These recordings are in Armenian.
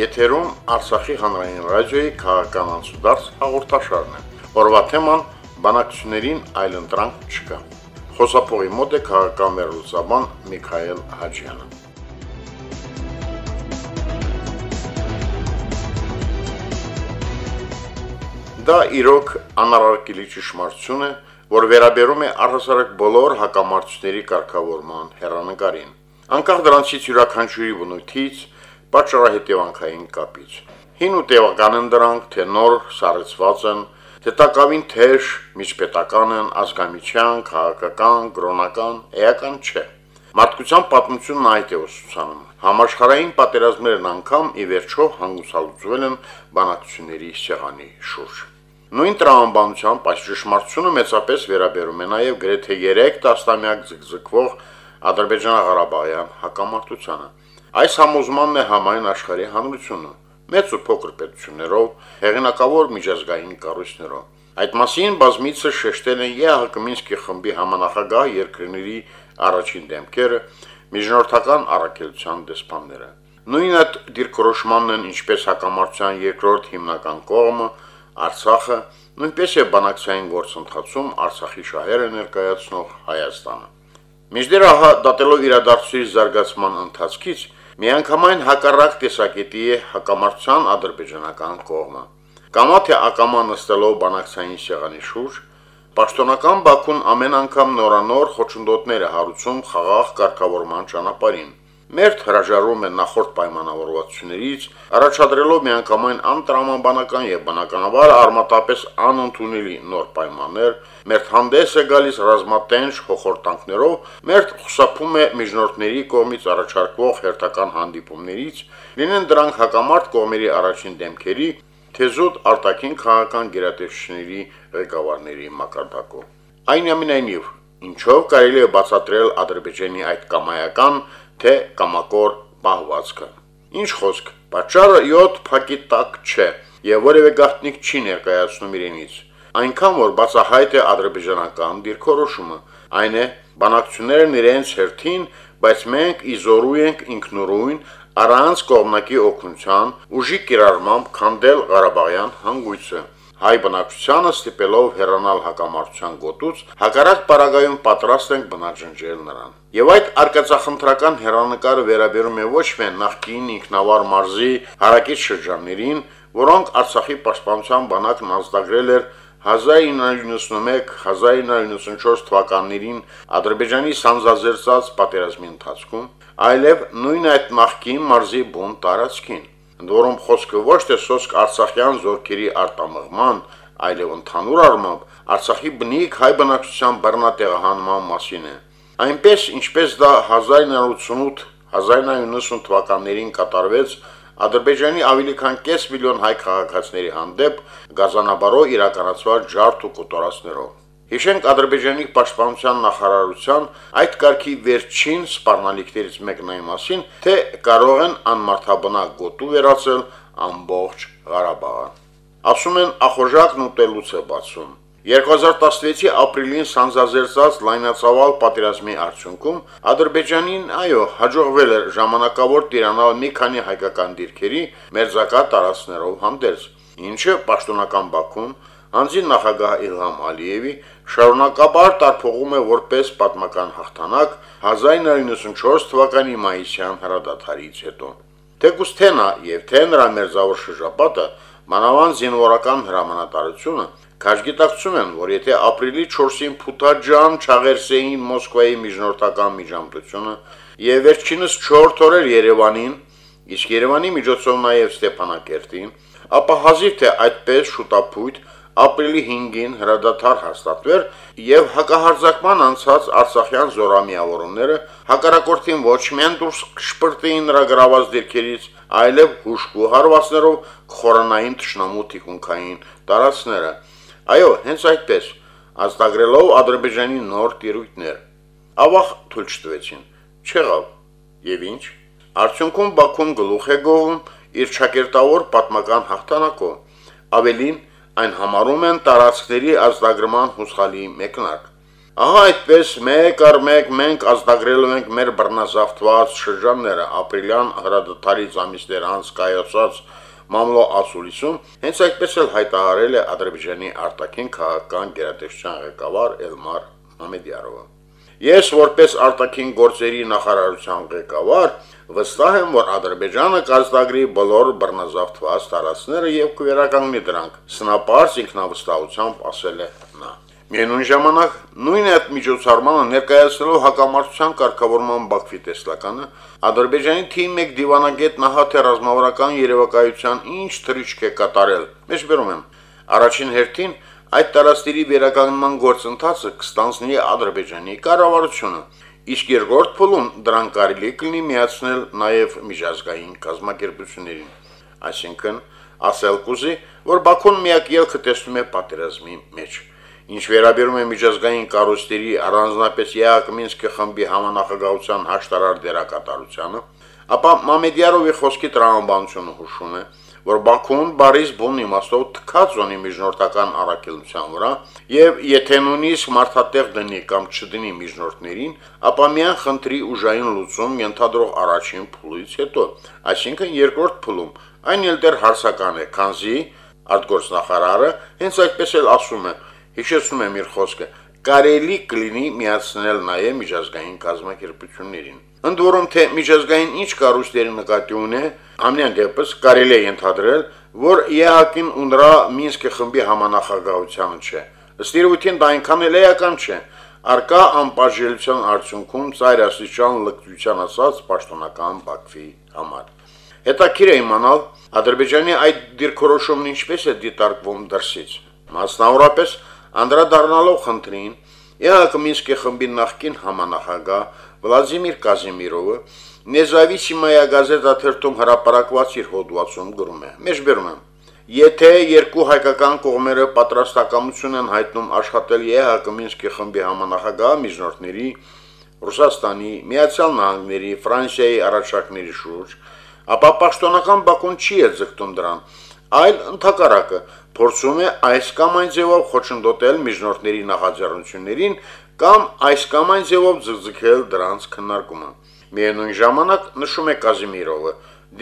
Եթերում Արցախի հանրային ռադիոյի քաղաքական անցուդարձ հաղորդաշարն է։ Օրվա թեման բանակցություններին այլընտրանք չկա։ Խոսափողի մոտ է քաղաքական վերլուծաբան Միքայել Հաջյանը։ Դա իրոք անարարկելի ճշմարտություն է, որ վերաբերում է առհասարակ բոլոր հակամարտությունների կարգավորման հերանեկարին։ Անկախ դրանցից յուրաքանչյուրի բնույթից, պատճառահետևանքային կապից։ Հին ու տևական են դրանք, թե նոր սառեցված են, թե տակավին թեժ, միջպետական են, ազգամիչյան, քաղաքական, կրոնական, էական չէ։ Մարդկության պատմությունն այդ է ուսուցանում։ Համաշխարհային պատերազմներն անգամ ի վերջո հանգուցալուծվել են բանակցությունների սեղանի շուրջ։ Նույն տրամաբանությամբ այս ճշմարտությունը մեծապես վերաբերում է նաև գրեթե 3 տասնամյակ զգզգվող Ադրբեջան-Ղարաբաղյան հակամարտությանը։ Այս համոզմանն է համայն աշխարհի հանրությունը, մեծ ու փոքր պետություններով, հեղինակավոր միջազգային կառույցներով։ Այդ մասին բազմիցս շեշտել են ԵԱՀԿ Մինսկի խմբի համանախագահ երկրների առաջին դեմքերը, միջնորդական առաքելության դեսպանները։ Նույն այդ դիրքորոշմանն են ինչպես հակամարտության երկրորդ հիմնական կողմը Արցախը, նույնպես է բանակցային գործընթացում Արցախի շահերը ներկայացնող Հայաստանը։ Միջդեռ ահա դատելով իրադարձությունների զարգացման ընթացքից Միանգամայն հակառակ տեսակետի է հակամարտության ադրբեջանական կողմը։ Կամա թե ակամա նստելով բանակցային շեղանի շուրջ, պաշտոնական Բաքուն ամեն անգամ նորանոր խոչընդոտներ է հարուցում խաղաղ կարգավորման ճանապարհին Մերթ հրաժարվում է նախորդ պայմանավորվածություններից, առաջադրելով միանգամայն անտրամաբանական եւ բնականաբար արմատապես անընդունելի նոր պայմաններ, մերթ հանդես է գալիս ռազմատենչ հոխորտանքներով, մերթ խուսափում է միջնորդների կողմից առաջարկվող հերթական հանդիպումներից, լինեն դրանք հակամարտ կողմերի առաջին դեմքերի, թեզուտ արտաքին քաղաքական գերատեսչությունների ղեկավարների մակարդակով։ Այնուամենայնիվ, ինչով կարելի է բացատրել Ադրբեջանի այդ կամայական թե կամակոր պահվածքը։ Ինչ խոսք, պատճառը 7 փակի տակ չէ եւ որևէ գաղտնիք չի ներկայացնում իրենից։ Այնքան որ բացահայտ է ադրբեջանական դիրքորոշումը, այն է բանակցություններն իրենց հերթին, բայց մենք իզորու ենք ինքնուրույն առանց կողմնակի օգնության ուժի կիրառմամբ քանդել Ղարաբաղյան հանգույցը հայ բնակչությանը ստիպելով հեռանալ հակամարտության գոտուց, հակառակ պարագայում պատրաստ ենք բնաջնջել նրան։ Եվ այդ արկածախնդրական հերանեկարը վերաբերում է ոչ միայն նախկին ինքնավար մարզի հարակից շրջաններին, որոնք Արցախի պաշտպանության բանակն ազդագրել էր 1991-1994 թվականներին Ադրբեջանի սանձազերծած պատերազմի ընթացքում, այլև նույն այդ նախկին մարզի բուն տարածքին ընդ որում խոսքը ոչ թե սոսկ Արցախյան զորքերի արտամղման, այլև ընդհանուր առմամբ Արցախի բնիկ հայ բնակչության բռնատեղահանման մասին է։ Այնպես ինչպես դա 1988-1990 թվականներին կատարվեց Ադրբեջանի ավելի քան կես միլիոն հայ քաղաքացիների հանդեպ գազանաբարով իրականացված ջարդ ու կոտորածներով։ Հիշենք Ադրբեջանի պաշտպանության նախարարության այդ կարգի վերջին սպառնալիքներից մեկն այն մասին, թե կարող են անմարթաբնակ գոտու վերածել ամբողջ Ղարաբաղը։ Ասում են ախորժակն ուտելուց է բացում։ 2016-ի ապրիլին սանձազերծած լայնածավալ պատերազմի արդյունքում Ադրբեջանին, այո, հաջողվել էր ժամանակավոր տիրանալ մի քանի հայկական դիրքերի մերձակա տարածքներով հանդերձ, ինչը պաշտոնական Բաքուն Անձին նախագահ Իլհամ Ալիևի շարունակաբար տարփողում է որպես պատմական հաղթանակ 1994 թվականի մայիսյան հրադադարից հետո։ Թեկուս թե նա եւ թե նրա մերձավոր շրջապատը մանավանդ զինվորական հրամանատարությունը Քաշգիտակցում են, որ եթե ապրիլի 4-ին Փութաջան չաղերսեին Մոսկվայի միջնորդական միջամտությունը եւ վերջինս 4 օրեր Երևանին, իսկ Երևանի միջոցով նաեւ Ստեփանակերտին, ապա հազիվ թե այդպես շուտապույտ ապրիլի 5-ին հրադադար հաստատվեր եւ հակահարձակման անցած Արցախյան զորամիավորումները հակառակորդին ոչ միայն դուրս կշպրտեին նրա գրաված դիրքերից, այլև հուշկու հարվածներով խորանային ճշնամու թիկունքային տարածները։ Այո, հենց այդպես, ազդագրելով Ադրբեջանի նոր տիրույթներ։ Ավաղ թույլ չտվեցին։ Չեղավ։ Եվ ինչ։ Արդյունքում Բաքուն գլուխ է գովում իր ճակերտավոր պատմական հաղթանակով։ Ավելին, այն համարում են տարածքների ազդագրման հուսալի մեկնարկ։ Ահա այդպես մեկ առ մեկ մենք ազդագրելու ենք մեր բռնազավթված շրջանները ապրիլյան հրադադարից ամիսներ անց կայացած մամլո ասուլիսում հենց այդպես էլ հայտարարել է Ադրբեջանի արտաքին քաղաքական գերատեսչության ղեկավար Էլմար Մամեդյարովը։ Ես որպես արտաքին գործերի նախարարության ղեկավար վստահ եմ, որ Ադրբեջանը կազդագրի բոլոր բռնազավթված տարածքները եւ կվերականգնի դրանք։ Սնապարս ինքնավստահությամբ ասել է նա։ Միևնույն ժամանակ նույն այդ միջոցառմանը ներկայացնելով հակամարտության կարգավորման Բաքվի տեսլականը Ադրբեջանի թիմի 1 դիվանագետ Նահաթե ռազմավարական երևակայության ինչ թրիչք է կատարել։ Մեջբերում եմ։ Առաջին հերթին Այդ տարածքների վերականգնման գործընթացը կստանցնի Ադրբեջանի կառավարությունը, իսկ երկրորդ փուլում դրան կարելի կլինի միացնել նաև միջազգային կազմակերպություններին։ Այսինքն, ասել կուզի, որ Բաքուն միակ ելքը տեսնում է պատերազմի մեջ։ Ինչ վերաբերում է միջազգային կառույցների առանձնապես ԵԱԿ Մինսկի խմբի համանախագահության հաշտարար դերակատարությանը, ապա Մամեդյարովի խոսքի տրամաբանությունը հուշում է, որ Բաքուն բարիս բուն իմաստով թքած ունի միջնորդական առաքելության վրա եւ եթե նույնիսկ մարդատեղ դնի կամ չդնի միջնորդներին, ապա միան խնդրի ուժային լուծում ենթադրող առաջին փուլից հետո, այսինքն երկրորդ փուլում, այն էլ դեռ հարցական է, քանզի արտգործնախարարը հենց այդպես էլ ասում է, հիշեցնում եմ իր խոսքը, կարելի կլինի միացնել նաև միջազգային կազմակերպություններին։ Ընդ որում թե միջազգային ինչ կառույցների նկատի ունե, ամենայն դեպս կարելի է ենթադրել, որ ԵԱԿ-ին ու նրա Մինսկի խմբի համանախագահությանը չէ։ Ըստ իրավունքին դա այնքան էլ էական չէ։ Արկա անպաշելության արդյունքում ծայրաստիճան լկտության ասած պաշտոնական Բաքվի համար։ Հետաքրիր է իմանալ Ադրբեջանի այդ դիրքորոշումն ինչպես է դիտարկվում դրսից։ Մասնավորապես անդրադառնալով խնդրին, ԵԱԿ Մինսկի խմբի նախկին համանախագահ Վլադիմիր Կազիմիրովը Նեզավիսիմայա գազետա թերթում հրապարակված իր հոդվածում գրում է. Մեջբերում եմ. Եթե երկու հայկական կողմերը պատրաստակամություն են հայտնում աշխատել ԵՀԿ Մինսկի խմբի համանախագահ միջնորդների Ռուսաստանի, Միացյալ Նահանգների, Ֆրանսիայի առաջարկների շուրջ, ապա պաշտոնական Բաքուն չի է ձգտում դրան, այլ ընդհակառակը փորձում է այս կամ այն ձևով խոչընդոտել միջնորդների նախաձեռնություններին կամ այս կամ այն ձևով ձգձգել դրանց քննարկումը։ Միևնույն ժամանակ նշում է Կազիմիրովը,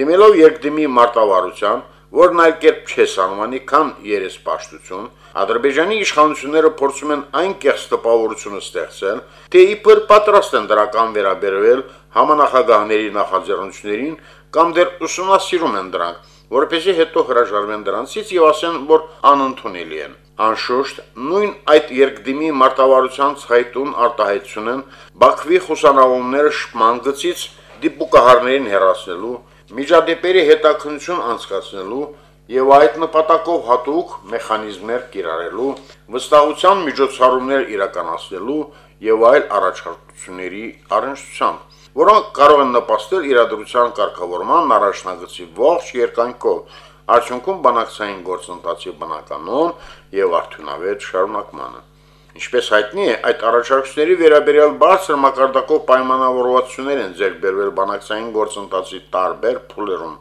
դիմելով երկդիմի մարտավարության, որն այլ կերպ չէ սանվանի, քան երեսպաշտություն, Ադրբեջանի իշխանությունները փորձում են այն կեղծ տպավորությունը ստեղծել, թե իբր պատրաստ են դրական վերաբերվել համանախագահների նախաձեռնություններին կամ դեռ ուսումնասիրում են դրանք, որպեսզի հետո հրաժարվեն դրանցից եւ ասեն, որ անընդունելի են։ Անշուշտ, նույն այդ երկդիմի մարտավարության ցայտուն արտահայտություն են Բաքվի խուսանավումները շփման գծից դիպուկահարներին հերացնելու, միջադեպերի հետաքնություն անցկացնելու եւ այդ նպատակով հատուկ մեխանիզմներ կիրառելու, վստահության միջոցառումներ իրականացնելու եւ այլ առաջարկությունների առնչությամբ որոնք կարող են նպաստել իրադրության կարգավորման առաջնագծի ողջ երկայնքով, արդյունքում բանակցային գործընթացի բնականon եւ արդյունավետ շարունակմանը։ Ինչպես հայտնի է, այդ առաջարկությունների վերաբերյալ բարձր մակարդակով պայմանավորվածություններ են ձեռք բերվել բանակցային գործընթացի տարբեր փուլերում,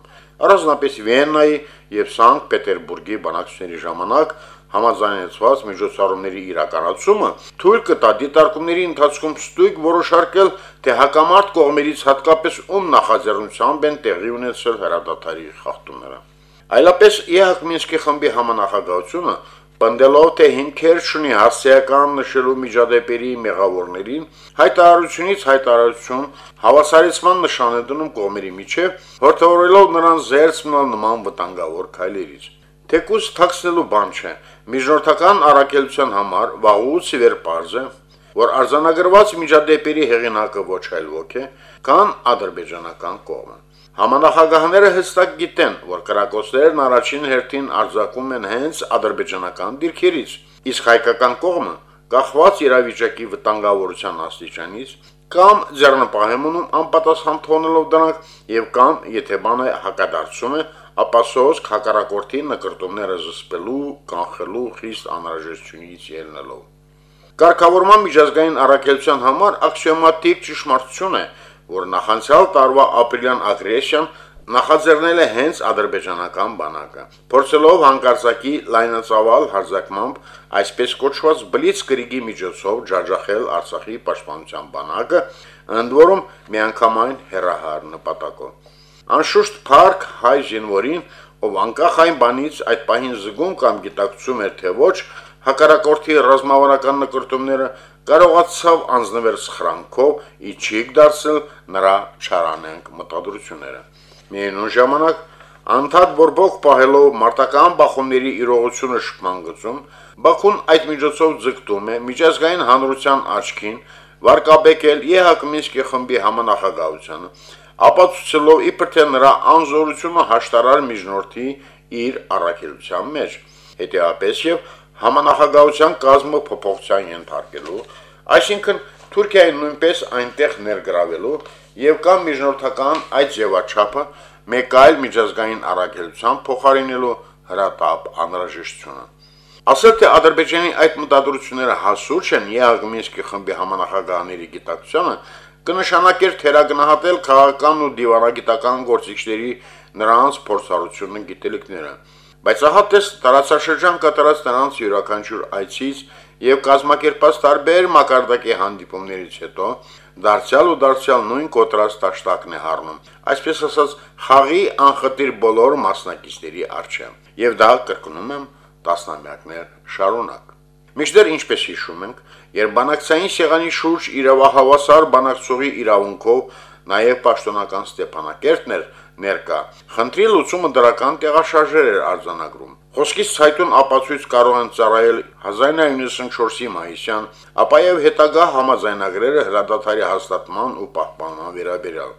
առանձնապես Վիեննայի եւ Սանկտ Պետերբուրգի բանակցությունների ժամանակ համաձայնեցված միջոցառումների իրականացումը թույլ կտա դիտարկումների ընթացքում ստույգ որոշարկել, թե հակամարտ կողմերից հատկապես ում նախաձեռնությամբ են տեղի ունեցել հրադադարի խախտումները։ Այլապես ԵՀԿ Մինսկի խմբի համանախագահությունը Պնդելով թե հիմքեր շունի հասցեական նշելու միջադեպերի մեղավորներին, հայտարարությունից հայտարարություն հավասարեցման նշան է դնում կողմերի միջև, հորդորելով նրան զերծ մնալ նման վտանգավոր քայլերից։ Թեկուս թաքցնելու բան չէ։ Միջնորդական առաքելության համար վաղուց ի վեր པարզ է, որ արձանագրված միջադեպերի հեղինակը ոչ այլ ոք է, կան ադրբեջանական կողմը։ Համանախագահները հստակ գիտեն, որ կրակոցներն առաջին հերթին արձակում են հենց ադրբեջանական դիրքերից, իսկ հայկական կողմը կախված իրավիճակի վտանգավորության աստիճանից կամ ձեռնպահեմ ունում անպատասխան թողնելով դրանք եւ կամ եթե բանը հակադարձում է ապա սոսկ հակառակորդի նկարտումները զսպելու, կանխելու խիստ անհրաժեշտությունից ելնելով։ Կարգավորման միջազգային առաքելության համար աքսիոմատիկ ճշմարտություն է, որ նախանցյալ տարվա ապրիլյան ագրեսիան նախաձեռնել է հենց ադրբեջանական բանակը։ Փորձելով հանկարծակի լայնածավալ հարձակմամբ այսպես կոչված բլից գրիգի միջոցով ջաջախել Արցախի պաշտպանության բանակը, ընդ որում միանգամայն հերահար նպատակով։ Անշուշտ Փարք հայ զինվորին, ով անկախ այն բանից այդ պահին զգում կամ գիտակցում էր թե ոչ, հակարակորթի ռազմավարական նկարտումները կարողացավ անձնվեր սխրանքով իջիկ դարձնել նրա չարանենք մտադրությունները։ Միևնույն ժամանակ անդադ բորբոք պահելով մարտական բախումների իրողությունը շփման գծում, Բաքուն այդ միջոցով ձգտում է միջազգային հանրության աչքին վարկաբեկել ԵՀԿ Մինսկի խմբի համանախագահությանը, ապացուցելով իբր թե նրա անզորությունը հաշտարար միջնորդի իր առաքելության մեջ, հետեւապես եւ համանախագահության կազմը փոփոխության ենթարկելու, այսինքն Թուրքիային նույնպես այնտեղ ներգրավելու եւ կամ միջնորդական այդ ձևաչափը մեկ այլ միջազգային առաքելության փոխարինելու հրատապ անհրաժեշտությունը։ Ասել թե Ադրբեջանի այդ մտադրությունները հասուր չեն ԵԱԳ Մինսկի խմբի համանախագահաների գիտակցությանը, կնշանակեր թերագնահատել քաղաքական ու դիվանագիտական գործիչների նրանց փորձառությունն ու գիտելիքները։ Բայց ահա տես տարածաշրջան կատարած նրանց յուրաքանչյուր այցից եւ կազմակերպած տարբեր մակարդակի հանդիպումներից հետո դարձյալ ու դարձյալ նույն կոտրած տաշտակն է հառնում, այսպես ասած խաղի անխտիր բոլոր մասնակիցների արչև։ Եվ դա կրկնում եմ տասնամյակներ շարունակ։ Միշտեր ինչպես հիշում ենք, երբ բանակցային սեղանի շուրջ իրավահավասար բանակցողի իրավունքով նաև պաշտոնական Ստեփանակերտներ ներկա, խնդրի լուծումը դրական տեղաշարժեր էր արձանագրում։ Խոսքից ցայտուն ապացույց կարող են ծառայել 1994-ի մայիսյան, ապա եւ հետագա համաձայնագրերը հրադադարի հաստատման ու պահպանման վերաբերյալ։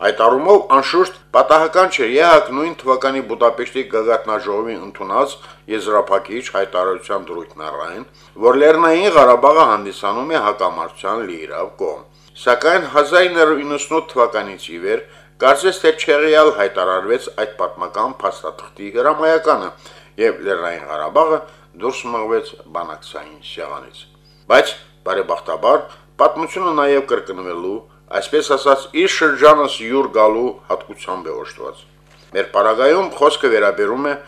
Այդ առումով անշուշտ պատահական չէ ԵՀԿ նույն թվականի Բուդապեշտի գագաթնաժողովի ընդունած եզրափակիչ հայտարարության դրույթն առայն, որ Լեռնային Ղարաբաղը հանդիսանում է հակամարտության լիիրավ կողմ։ Սակայն 1998 թվականից ի վեր կարծես թե չեղյալ հայտարարվեց այդ պատմական փաստաթղթի հրամայականը, եւ Լեռնային Ղարաբաղը դուրս մղվեց բանակցային շեղանից։ Բայց բարեբախտաբար պատմությունը նաև կրկնվելու, այսպես ասած, իր շրջանս յուր գալու հատկությամբ է օժտված։ Մեր պարագայում խոսքը վերաբերում է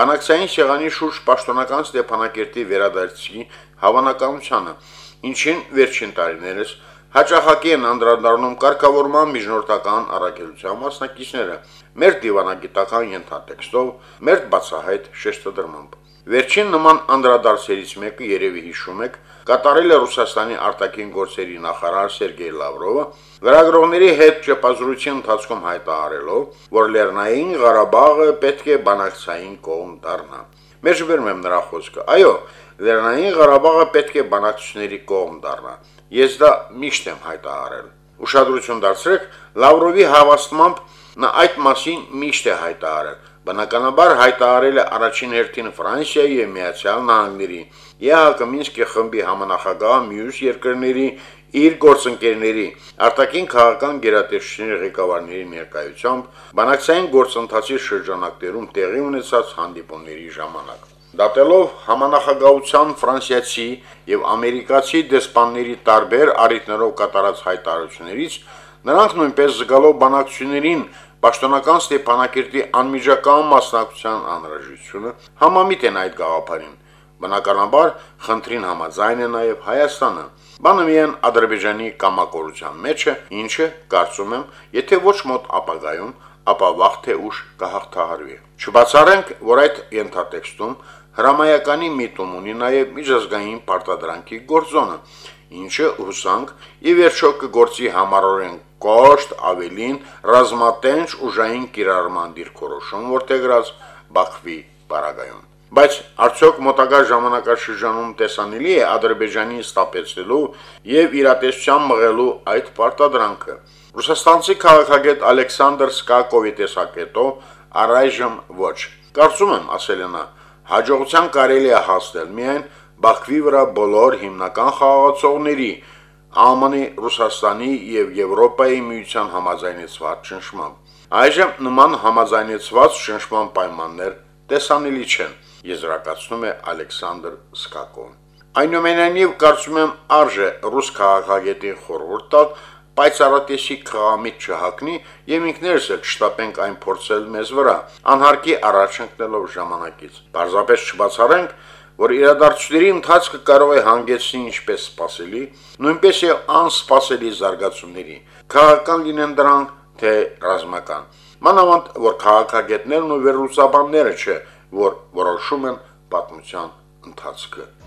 բանակցային շեղանի շուրջ պաշտոնական Ստեփանակերտի վերադարձի հավանականությանը, ինչին վերջին տարիներս հաճախակի են անդրադառնում կարգավորման միջնորդական առաքելության մասնակիցները, մեր դիվանագիտական ենթատեքստով, մեր բացահայտ շեշտադրմամբ։ Վերջին նման անդրադարձերից մեկը երևի հիշում եք, կատարել է Ռուսաստանի արտաքին գործերի նախարար Սերգեյ Լավրովը, լրագրողների հետ ճեպազրույցի ընթացքում հայտարարելով, որ Լեռնային Ղարաբաղը պետք է բանակցային կողմ դառնա։ Մեջբերում եմ նրա խոսքը։ Այո, Լեռնային Ղարաբաղը պետք է բանակցությունների կողմ դառնա։ Ես դա միշտ եմ հայտարարել։ Ուշադրություն դարձրեք, Լավրովի հավաստմամբ նա այդ մասին միշտ է հայտարարել։ Բնականաբար հայտարարել է առաջին հերթին Ֆրանսիայի եւ Միացյալ Նահանգների, ԵԱՀԿ Մինսկի խմբի համանախագահ մյուս երկրների իր գործընկերների արտաքին քաղաքական գերատեսչությունների ղեկավարների ներկայությամբ բանակցային գործընթացի շրջանակներում տեղի ունեցած հանդիպումների ժամանակ։ Դատելով համանախագահության ֆրանսիացի եւ ամերիկացի դեսպանների տարբեր առիթներով կատարած հայտարարություններից, նրանք նույնպես զգալով բանակցություններին պաշտոնական Ստեփանակերտի անմիջական մասնակցության անհրաժեշտությունը համամիտ են այդ գաղափարին։ Բնականաբար խնդրին համաձայն է նաև Հայաստանը։ Բանը միայն Ադրբեջանի կամակորության մեջ է, ինչը կարծում եմ, եթե ոչ մոտ ապագայում, ապա վաղ թե ուշ կհաղթահարվի։ Չբացառենք, որ այդ ենթատեքստում հրամայականի միտում ունի նաև միջազգային պարտադրանքի գործոնը, ինչը հուսանք ի վերջո կգործի համառորեն կոշտ ավելին ռազմատենչ ուժային կիրառման դիրքորոշում որտեղած Բաքվի բարագայում։ Բայց արդյոք մոտակա ժամանակաշրջանում տեսանելի է Ադրբեջանի ստապեցնելու եւ իրատեսության մղելու այդ պարտադրանքը։ Ռուսաստանցի քաղաքագետ Ալեքսանդր Սկակովի տեսակետով առայժմ ոչ։ Կարծում եմ, ասել է նա, Հաջողության կարելի է հասնել միայն Բաքվի վրա բոլոր հիմնական խաղացողների ԱՄՆ-ի, Ռուսաստանի եւ Եվրոպայի միության համաձայնեցված ճնշմամբ։ Այժմ նման համաձայնեցված ճնշման պայմաններ տեսանելի չեն, եզրակացնում է Ալեքսանդր Սկակոն։ Այնուամենայնիվ կարծում եմ արժե ռուս քաղաքագետին խորհուրդ տալ պայծառատեսի քաղամիտ չհակնի եւ ինքներս էլ շտապենք այն փորձել մեզ վրա, անհարկի առաջ ընկնելով ժամանակից։ Պարզապես չբացառենք, որ իրադարձությունների ընթացքը կարող է հանգեցնել ինչպես սпасելի, նույնպես եւ անսպասելի զարգացումների։ Քաղաքական լինեն դրանք, թե ռազմական։ Մանավանդ, որ քաղաքագետներն ու վերլուծաբանները չէ, որ որոշում են պատմության ընթացքը։